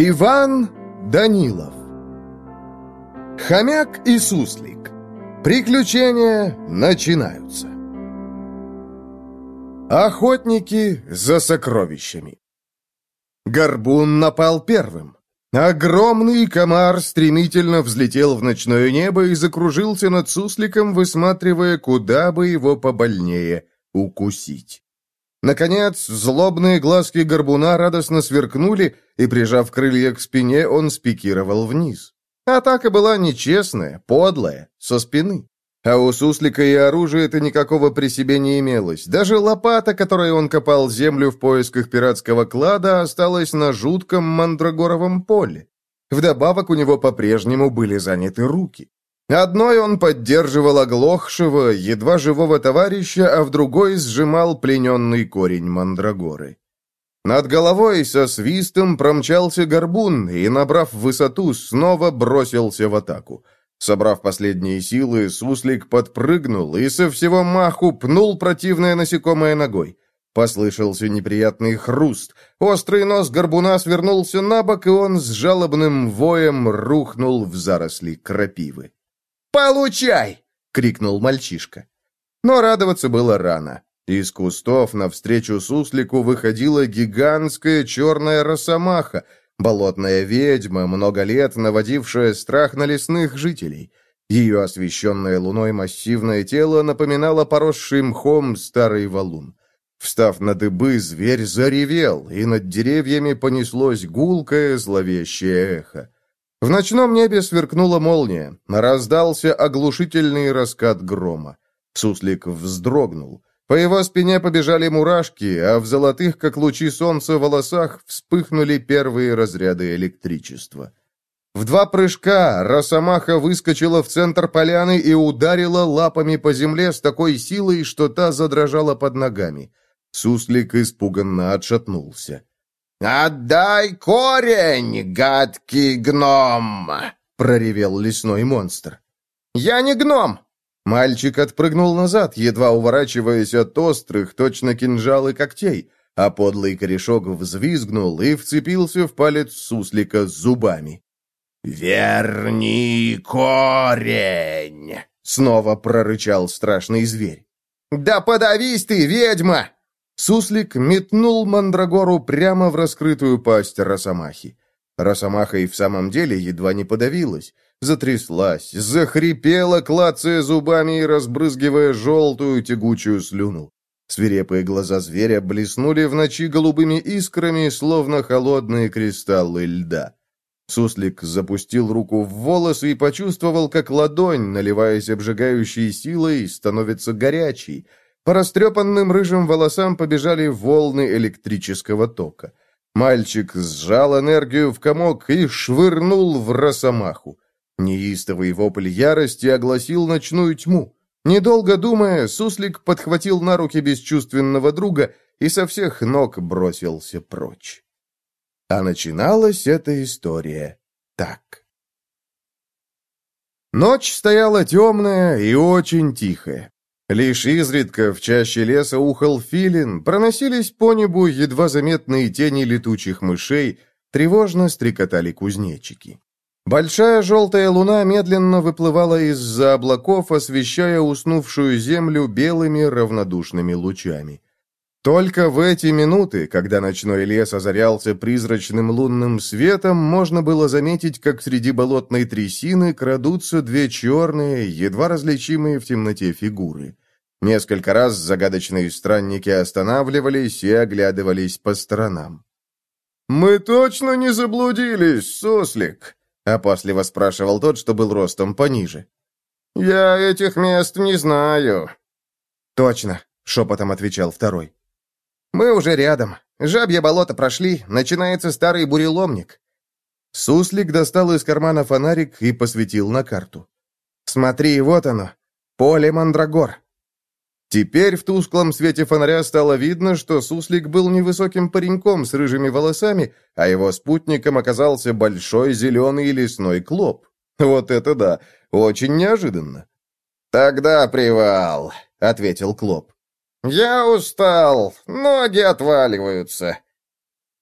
Иван Данилов Хомяк и суслик Приключения начинаются Охотники за сокровищами Горбун напал первым. Огромный комар стремительно взлетел в ночное небо и закружился над сусликом, высматривая, куда бы его побольнее укусить. Наконец, злобные глазки горбуна радостно сверкнули, и, прижав крылья к спине, он спикировал вниз. Атака была нечестная, подлая, со спины. А у суслика и оружия-то никакого при себе не имелось. Даже лопата, которой он копал землю в поисках пиратского клада, осталась на жутком мандрагоровом поле. Вдобавок у него по-прежнему были заняты руки. Одной он поддерживал оглохшего, едва живого товарища, а в другой сжимал плененный корень мандрагоры. Над головой со свистом промчался горбун и, набрав высоту, снова бросился в атаку. Собрав последние силы, суслик подпрыгнул и со всего маху пнул противное насекомое ногой. Послышался неприятный хруст. Острый нос горбуна свернулся на бок, и он с жалобным воем рухнул в заросли крапивы. «Получай!» — крикнул мальчишка. Но радоваться было рано. Из кустов навстречу суслику выходила гигантская черная росомаха, Болотная ведьма, много лет наводившая страх на лесных жителей. Ее освещенное луной массивное тело напоминало поросший мхом старый валун. Встав на дыбы, зверь заревел, и над деревьями понеслось гулкое зловещее эхо. В ночном небе сверкнула молния, раздался оглушительный раскат грома. Суслик вздрогнул. По его спине побежали мурашки, а в золотых, как лучи солнца, волосах вспыхнули первые разряды электричества. В два прыжка Росомаха выскочила в центр поляны и ударила лапами по земле с такой силой, что та задрожала под ногами. Суслик испуганно отшатнулся. «Отдай корень, гадкий гном!» — проревел лесной монстр. «Я не гном!» Мальчик отпрыгнул назад, едва уворачиваясь от острых, точно кинжалы когтей, а подлый корешок взвизгнул и вцепился в палец суслика зубами. «Верни корень!» — снова прорычал страшный зверь. «Да подавись ты, ведьма!» Суслик метнул мандрагору прямо в раскрытую пасть Росомахи. Росомаха и в самом деле едва не подавилась затряслась, захрипела, клацая зубами и разбрызгивая желтую тягучую слюну. Свирепые глаза зверя блеснули в ночи голубыми искрами, словно холодные кристаллы льда. Суслик запустил руку в волосы и почувствовал, как ладонь, наливаясь обжигающей силой, становится горячей. По растрепанным рыжим волосам побежали волны электрического тока. Мальчик сжал энергию в комок и швырнул в росомаху. Неистовый вопль ярости огласил ночную тьму. Недолго думая, суслик подхватил на руки бесчувственного друга и со всех ног бросился прочь. А начиналась эта история так. Ночь стояла темная и очень тихая. Лишь изредка в чаще леса ухал филин, проносились по небу едва заметные тени летучих мышей, тревожно стрекотали кузнечики. Большая желтая луна медленно выплывала из-за облаков, освещая уснувшую землю белыми равнодушными лучами. Только в эти минуты, когда ночной лес озарялся призрачным лунным светом, можно было заметить, как среди болотной трясины крадутся две черные, едва различимые в темноте фигуры. Несколько раз загадочные странники останавливались и оглядывались по сторонам. «Мы точно не заблудились, сослик?» Опасливо спрашивал тот, что был ростом пониже. «Я этих мест не знаю». «Точно», — шепотом отвечал второй. «Мы уже рядом. Жабье болото прошли, начинается старый буреломник». Суслик достал из кармана фонарик и посветил на карту. «Смотри, вот оно. Поле Мандрагор. Теперь в тусклом свете фонаря стало видно, что суслик был невысоким пареньком с рыжими волосами, а его спутником оказался большой зеленый лесной клоп. Вот это да, очень неожиданно. «Тогда привал», — ответил клоп. «Я устал, ноги отваливаются».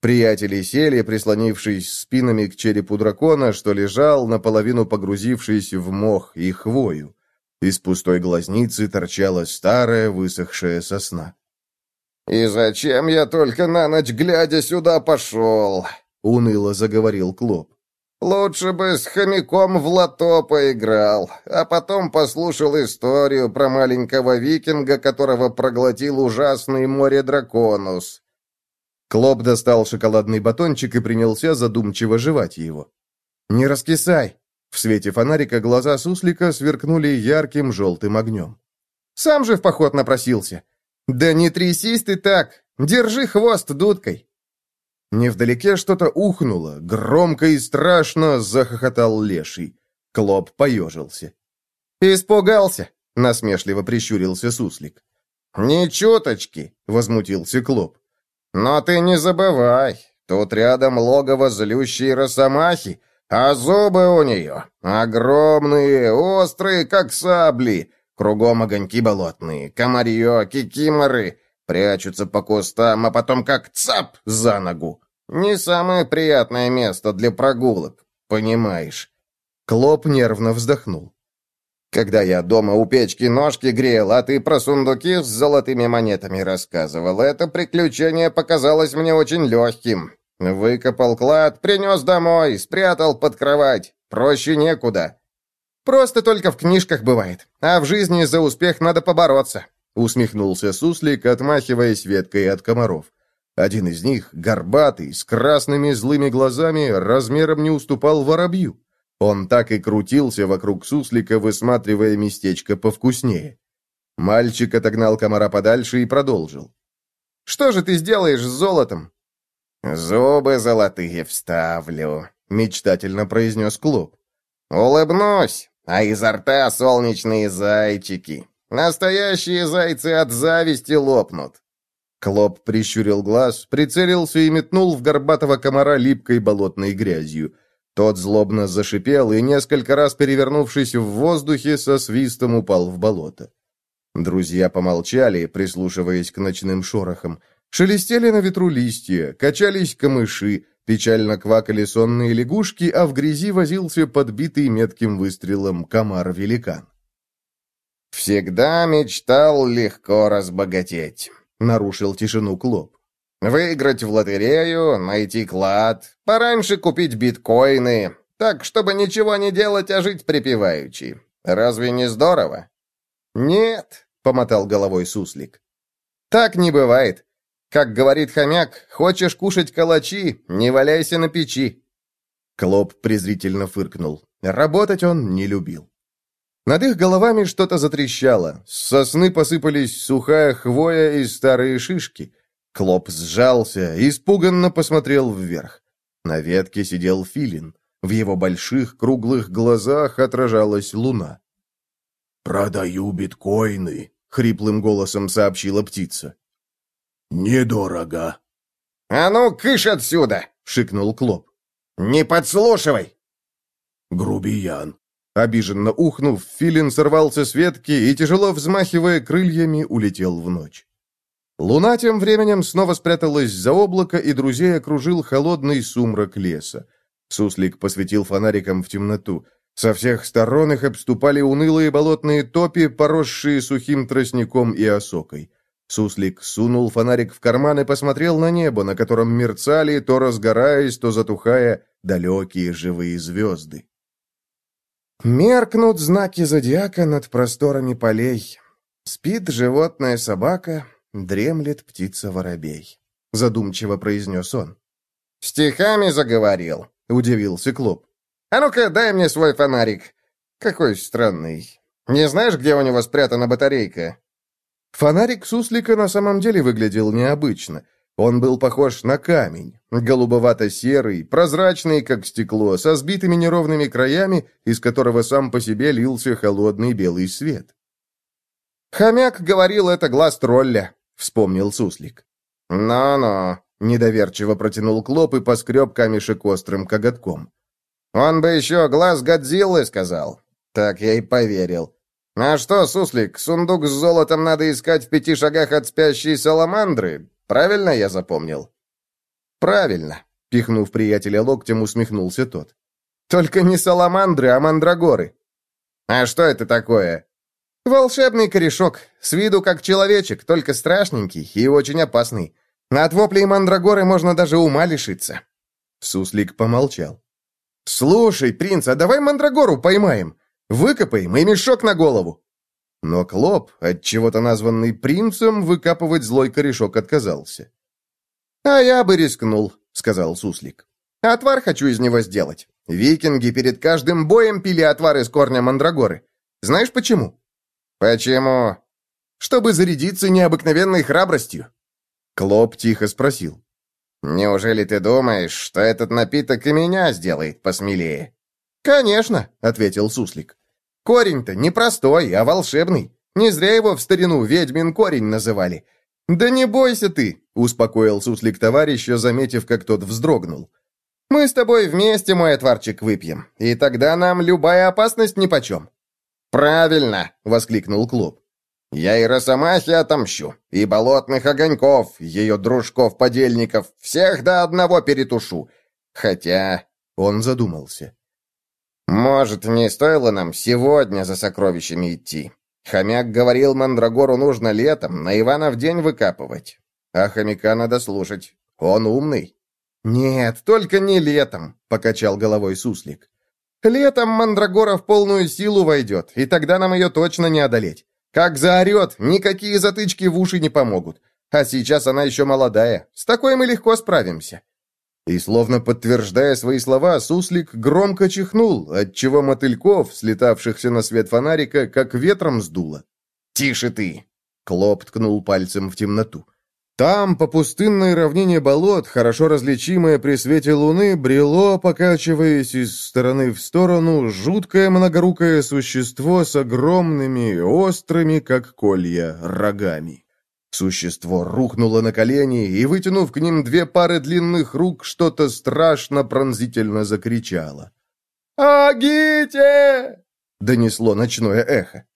Приятели сели, прислонившись спинами к черепу дракона, что лежал, наполовину погрузившись в мох и хвою. Из пустой глазницы торчала старая высохшая сосна. «И зачем я только на ночь глядя сюда пошел?» — уныло заговорил Клоп. «Лучше бы с хомяком в лото поиграл, а потом послушал историю про маленького викинга, которого проглотил ужасный море-драконус». Клоп достал шоколадный батончик и принялся задумчиво жевать его. «Не раскисай!» В свете фонарика глаза суслика сверкнули ярким желтым огнем. «Сам же в поход напросился!» «Да не трясись ты так! Держи хвост дудкой!» Невдалеке что-то ухнуло, громко и страшно захохотал леший. Клоп поежился. «Испугался!» — насмешливо прищурился суслик. «Ни чуточки!» — возмутился Клоп. «Но ты не забывай, тут рядом логово злющей росомахи, а зубы у нее огромные, острые, как сабли, Кругом огоньки болотные, комарье, кикиморы. Прячутся по кустам, а потом как цап за ногу. Не самое приятное место для прогулок, понимаешь?» Клоп нервно вздохнул. «Когда я дома у печки ножки грел, а ты про сундуки с золотыми монетами рассказывал, это приключение показалось мне очень легким. Выкопал клад, принес домой, спрятал под кровать. Проще некуда. Просто только в книжках бывает. А в жизни за успех надо побороться», — усмехнулся Суслик, отмахиваясь веткой от комаров. Один из них, горбатый, с красными злыми глазами, размером не уступал воробью. Он так и крутился вокруг суслика, высматривая местечко повкуснее. Мальчик отогнал комара подальше и продолжил. «Что же ты сделаешь с золотом?» «Зубы золотые вставлю», — мечтательно произнес Клуб. «Улыбнусь, а изо рта солнечные зайчики. Настоящие зайцы от зависти лопнут. Клоп прищурил глаз, прицелился и метнул в горбатого комара липкой болотной грязью. Тот злобно зашипел и, несколько раз перевернувшись в воздухе, со свистом упал в болото. Друзья помолчали, прислушиваясь к ночным шорохам. Шелестели на ветру листья, качались камыши, Печально квакали сонные лягушки, а в грязи возился подбитый метким выстрелом комар-великан. «Всегда мечтал легко разбогатеть», — нарушил тишину Клоп. «Выиграть в лотерею, найти клад, пораньше купить биткоины, так, чтобы ничего не делать, а жить припеваючи. Разве не здорово?» «Нет», — помотал головой суслик. «Так не бывает. Как говорит хомяк, хочешь кушать калачи, не валяйся на печи. Клоп презрительно фыркнул. Работать он не любил. Над их головами что-то затрещало. С сосны посыпались сухая хвоя и старые шишки. Клоп сжался, испуганно посмотрел вверх. На ветке сидел филин. В его больших круглых глазах отражалась луна. «Продаю биткоины», — хриплым голосом сообщила птица. «Недорого». «А ну, кыш отсюда!» — шикнул Клоп. «Не подслушивай!» «Грубиян». Обиженно ухнув, Филин сорвался с ветки и, тяжело взмахивая крыльями, улетел в ночь. Луна тем временем снова спряталась за облако, и друзей окружил холодный сумрак леса. Суслик посветил фонариком в темноту. Со всех сторон их обступали унылые болотные топи, поросшие сухим тростником и осокой. Суслик сунул фонарик в карман и посмотрел на небо, на котором мерцали, то разгораясь, то затухая, далекие живые звезды. Меркнут знаки зодиака над просторами полей. Спит животная собака, дремлет птица-воробей. Задумчиво произнес он. «Стихами заговорил», — удивился Клоп. «А ну-ка, дай мне свой фонарик. Какой странный. Не знаешь, где у него спрятана батарейка?» Фонарик суслика на самом деле выглядел необычно. Он был похож на камень, голубовато-серый, прозрачный, как стекло, со сбитыми неровными краями, из которого сам по себе лился холодный белый свет. «Хомяк говорил, это глаз тролля», — вспомнил суслик. «Но-но», — недоверчиво протянул Клоп и поскреб камешек острым коготком. «Он бы еще глаз Годзиллы сказал». Так я и поверил. «А что, суслик, сундук с золотом надо искать в пяти шагах от спящей саламандры? Правильно я запомнил?» «Правильно», — пихнув приятеля локтем, усмехнулся тот. «Только не саламандры, а мандрагоры». «А что это такое?» «Волшебный корешок, с виду как человечек, только страшненький и очень опасный. От воплей мандрагоры можно даже ума лишиться». Суслик помолчал. «Слушай, принц, а давай мандрагору поймаем. Выкопаем и мешок на голову». Но Клоп, от чего то названный принцем, выкапывать злой корешок отказался. «А я бы рискнул», — сказал Суслик. «Отвар хочу из него сделать. Викинги перед каждым боем пили отвар из корня мандрагоры. Знаешь почему?» «Почему?» «Чтобы зарядиться необыкновенной храбростью». Клоп тихо спросил. «Неужели ты думаешь, что этот напиток и меня сделает посмелее?» «Конечно», — ответил Суслик. «Корень-то не простой, а волшебный. Не зря его в старину ведьмин корень называли. Да не бойся ты», — успокоил Суслик товарища, заметив, как тот вздрогнул. «Мы с тобой вместе, мой отварчик, выпьем, и тогда нам любая опасность нипочем». «Правильно!» — воскликнул Клуб. Я и Росомахе отомщу, и болотных огоньков, ее дружков-подельников, всех до одного перетушу. Хотя...» Он задумался. «Может, не стоило нам сегодня за сокровищами идти? Хомяк говорил, Мандрагору нужно летом, на Ивана в день выкапывать. А хомяка надо слушать. Он умный». «Нет, только не летом», — покачал головой суслик. «Летом Мандрагора в полную силу войдет, и тогда нам ее точно не одолеть. Как заорет, никакие затычки в уши не помогут. А сейчас она еще молодая. С такой мы легко справимся». И, словно подтверждая свои слова, суслик громко чихнул, отчего мотыльков, слетавшихся на свет фонарика, как ветром сдуло. «Тише ты!» — Клоп ткнул пальцем в темноту. Там, по пустынной равнине болот, хорошо различимое при свете луны, брело, покачиваясь из стороны в сторону, жуткое многорукое существо с огромными, острыми, как колья, рогами. Существо рухнуло на колени и, вытянув к ним две пары длинных рук, что-то страшно пронзительно закричало. «Агите!» — донесло ночное эхо.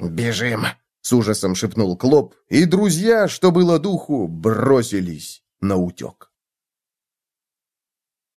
«Бежим!» С ужасом шепнул Клоп, и друзья, что было духу, бросились на утек.